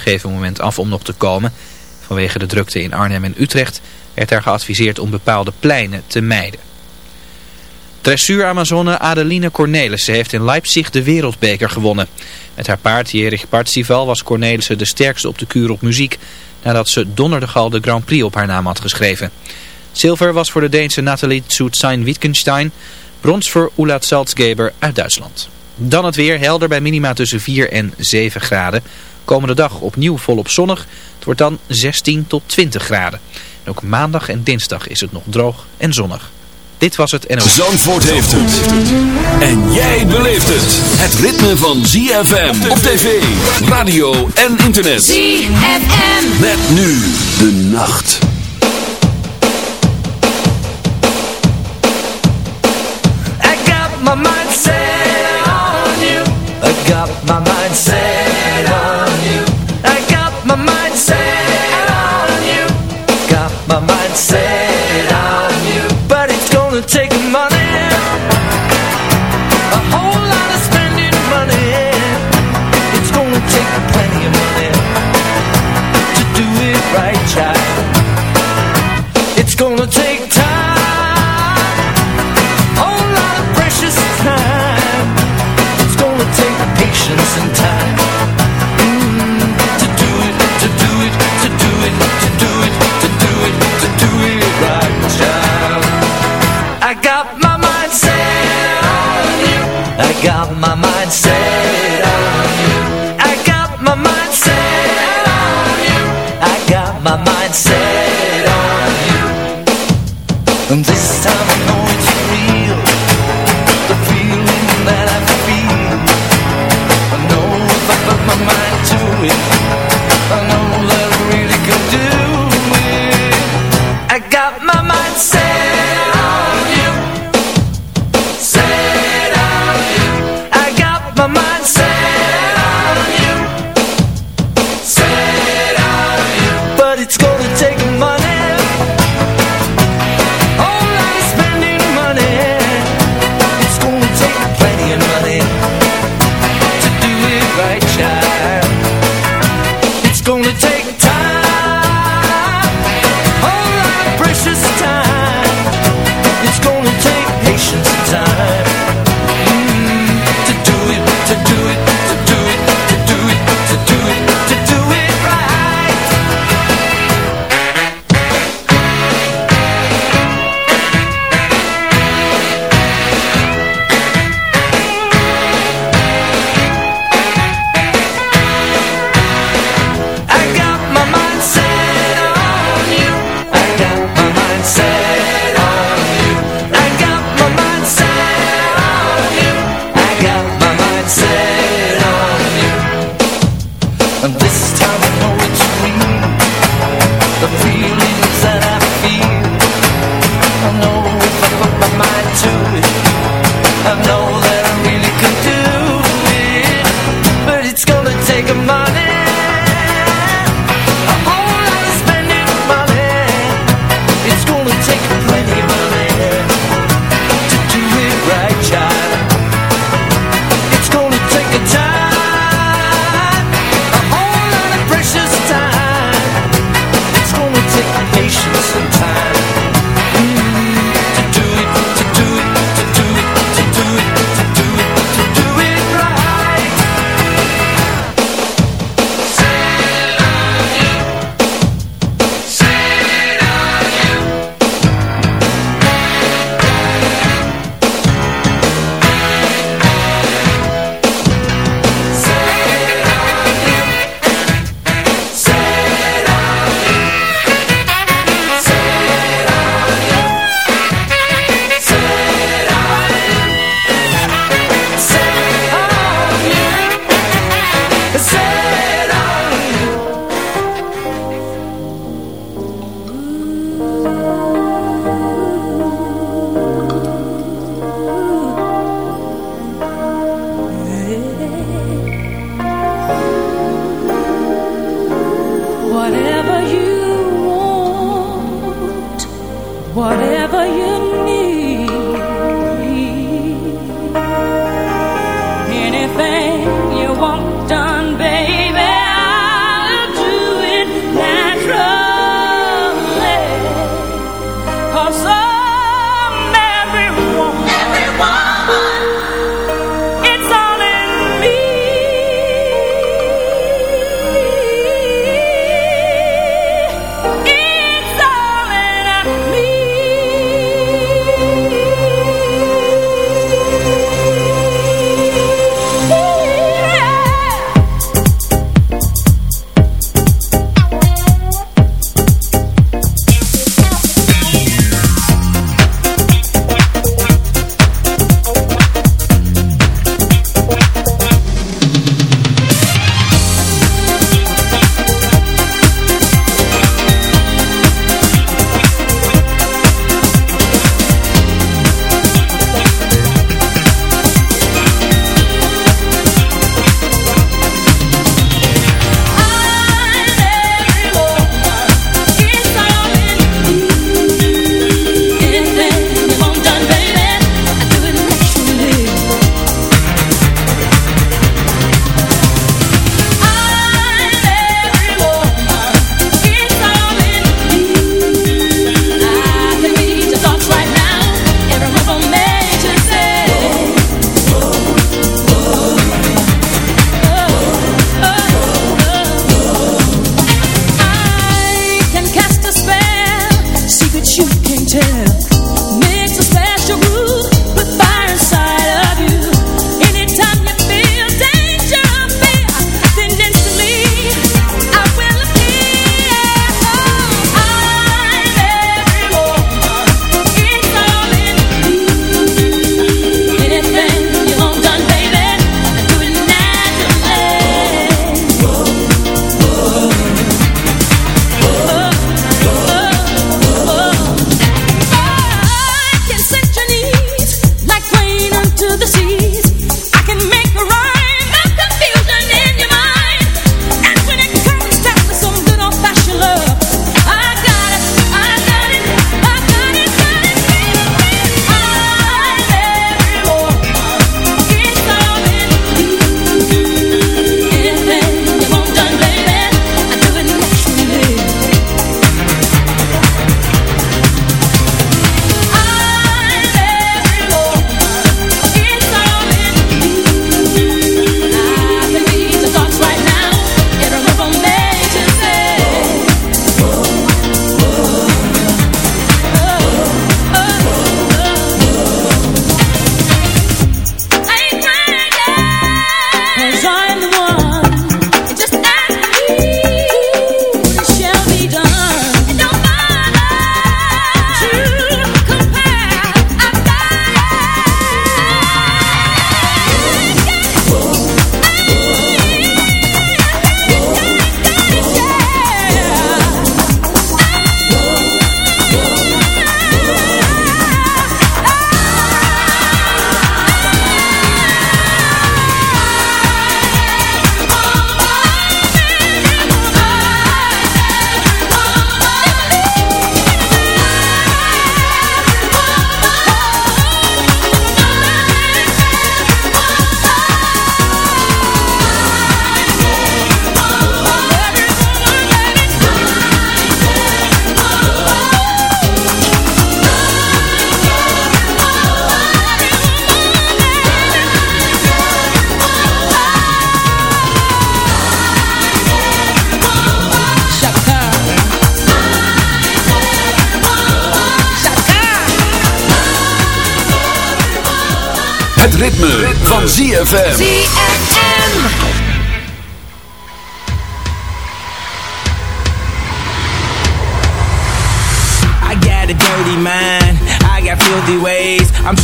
gegeven moment af om nog te komen. Vanwege de drukte in Arnhem en Utrecht werd daar geadviseerd om bepaalde pleinen te mijden. Dressuur Amazone Adeline Cornelissen heeft in Leipzig de wereldbeker gewonnen. Met haar paard Jerich Partzival was Cornelissen de sterkste op de kuur op muziek... nadat ze donderdag Gal de Grand Prix op haar naam had geschreven. Zilver was voor de Deense Nathalie Tsoutsain-Wittgenstein... brons voor Ulla Salzgeber uit Duitsland. Dan het weer helder bij minima tussen 4 en 7 graden... Komende dag opnieuw volop zonnig. Het wordt dan 16 tot 20 graden. En ook maandag en dinsdag is het nog droog en zonnig. Dit was het NOS. Zandvoort heeft het. En jij beleeft het. Het ritme van ZFM op tv, radio en internet. ZFM. Met nu de nacht. I got my mind set on you. I got my mind set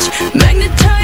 switch, magnetize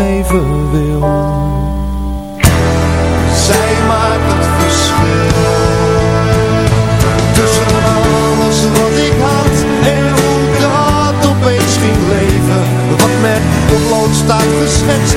toegeven wil. Zij maakt het verschil. Tussen alles wat ik had en hoe dat opeens ging leven. Wat met potlood staat geschetst,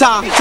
Utah.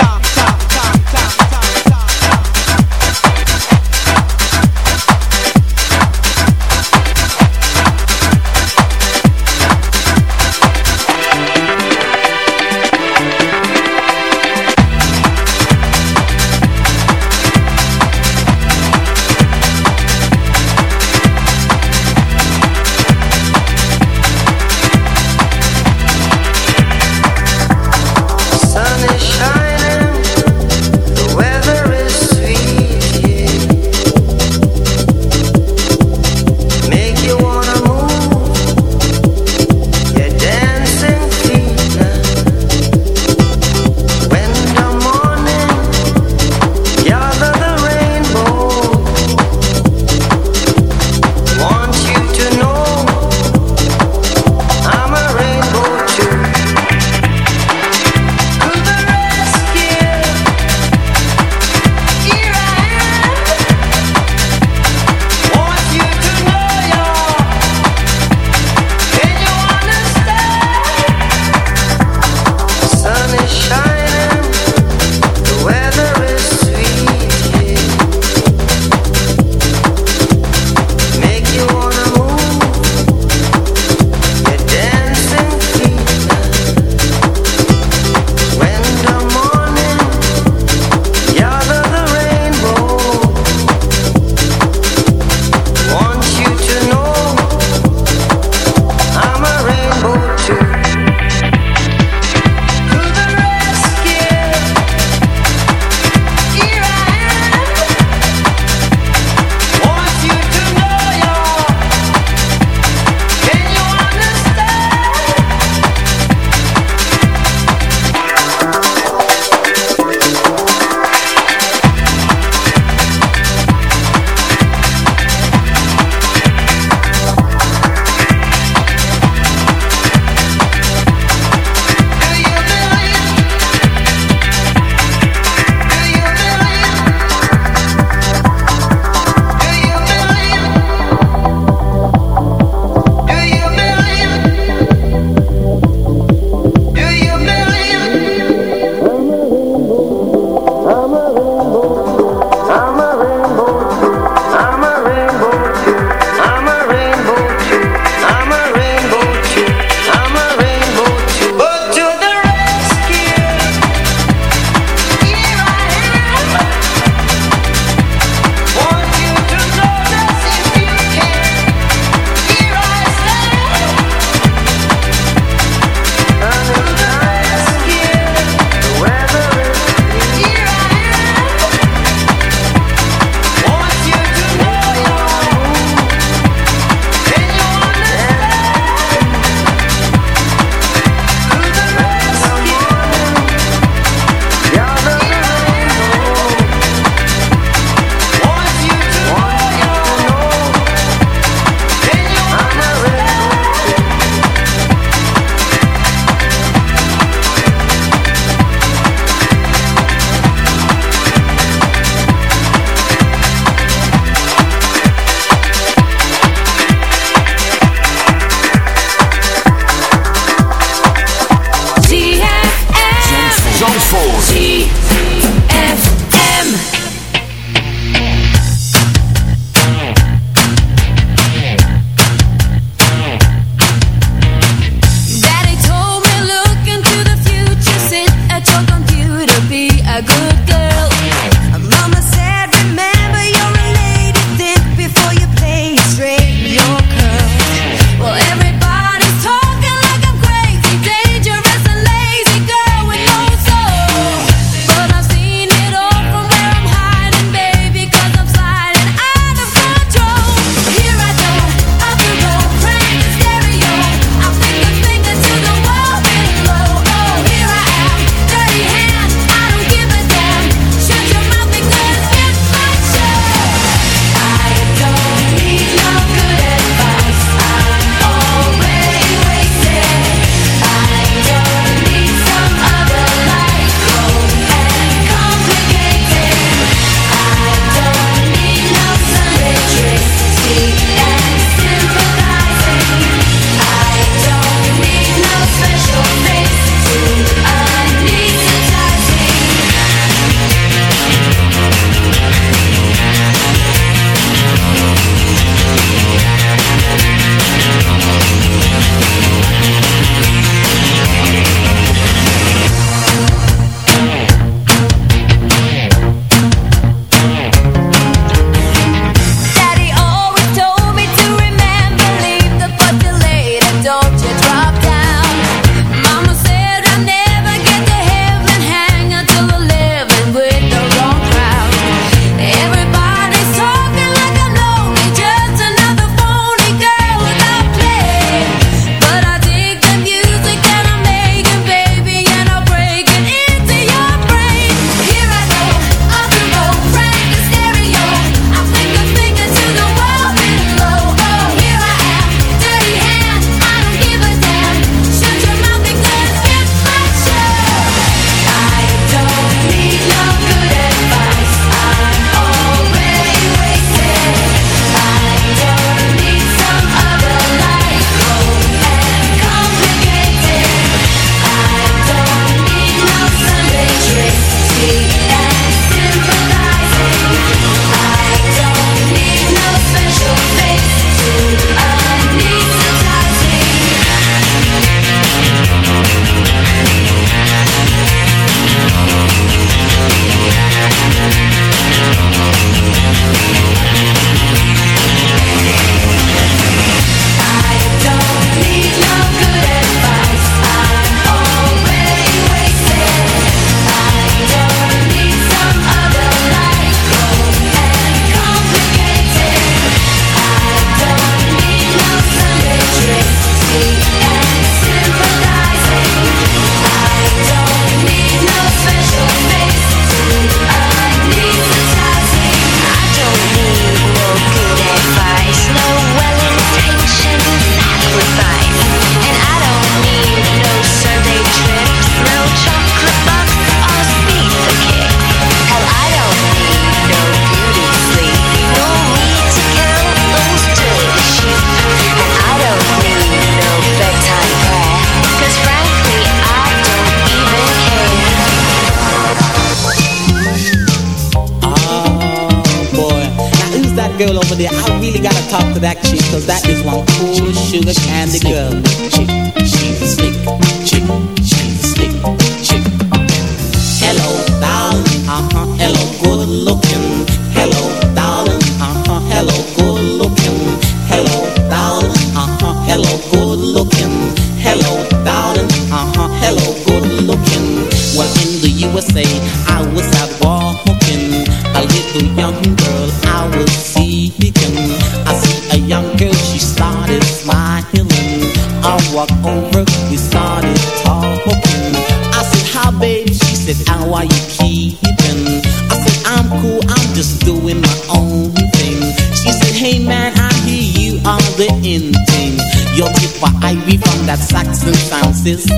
How are you keeping? I said, I'm cool, I'm just doing my own thing. She said, hey man, I hear you are the in thing. You're tip for Ivy from that Saxon sound system.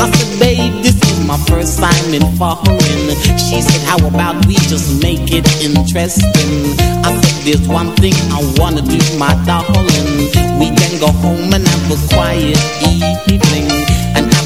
I said, babe, this is my first time in foreign. She said, how about we just make it interesting? I said, there's one thing I wanna do, my darling. We can go home and have a quiet evening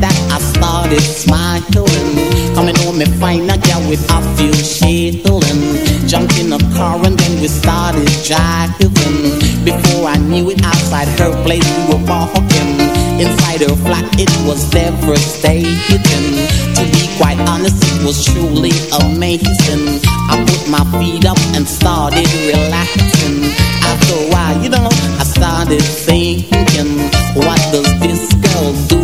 That, I started smiling. Coming home and find a girl with a few shilling. Jumped in a car and then we started driving. Before I knew it, outside her place we were walking. Inside her flat, it was devastating. To be quite honest, it was truly amazing. I put my feet up and started relaxing. After a while, you know, I started thinking, what does this girl do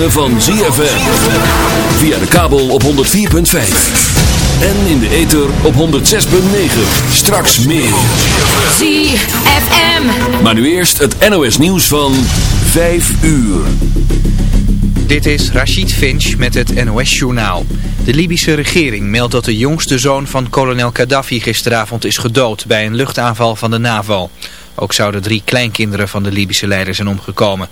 Ritme van ZFM. Via de kabel op 104.5. En in de ether op 106.9. Straks meer. ZFM. Maar nu eerst het NOS nieuws van 5 uur. Dit is Rachid Finch met het NOS-journaal. De Libische regering meldt dat de jongste zoon van kolonel Gaddafi gisteravond is gedood bij een luchtaanval van de NAVO. Ook zouden drie kleinkinderen van de Libische leider zijn omgekomen.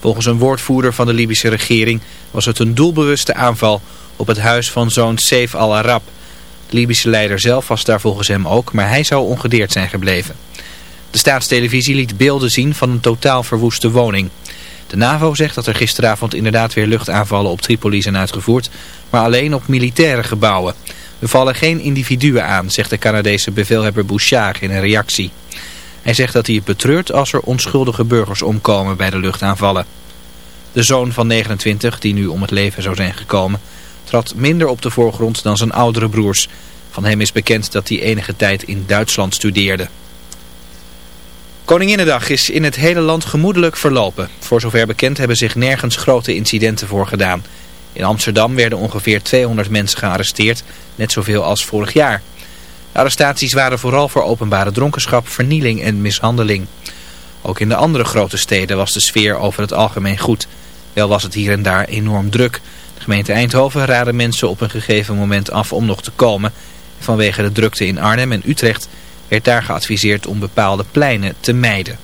Volgens een woordvoerder van de Libische regering was het een doelbewuste aanval op het huis van zoon Saif al-Arab. De Libische leider zelf was daar volgens hem ook, maar hij zou ongedeerd zijn gebleven. De staatstelevisie liet beelden zien van een totaal verwoeste woning. De NAVO zegt dat er gisteravond inderdaad weer luchtaanvallen op Tripoli zijn uitgevoerd, maar alleen op militaire gebouwen. Er vallen geen individuen aan, zegt de Canadese bevelhebber Bouchard in een reactie. Hij zegt dat hij het betreurt als er onschuldige burgers omkomen bij de luchtaanvallen. De zoon van 29, die nu om het leven zou zijn gekomen, trad minder op de voorgrond dan zijn oudere broers. Van hem is bekend dat hij enige tijd in Duitsland studeerde. Koninginnedag is in het hele land gemoedelijk verlopen. Voor zover bekend hebben zich nergens grote incidenten voor gedaan. In Amsterdam werden ongeveer 200 mensen gearresteerd, net zoveel als vorig jaar. Arrestaties waren vooral voor openbare dronkenschap, vernieling en mishandeling. Ook in de andere grote steden was de sfeer over het algemeen goed. Wel was het hier en daar enorm druk. De gemeente Eindhoven raadde mensen op een gegeven moment af om nog te komen. Vanwege de drukte in Arnhem en Utrecht werd daar geadviseerd om bepaalde pleinen te mijden.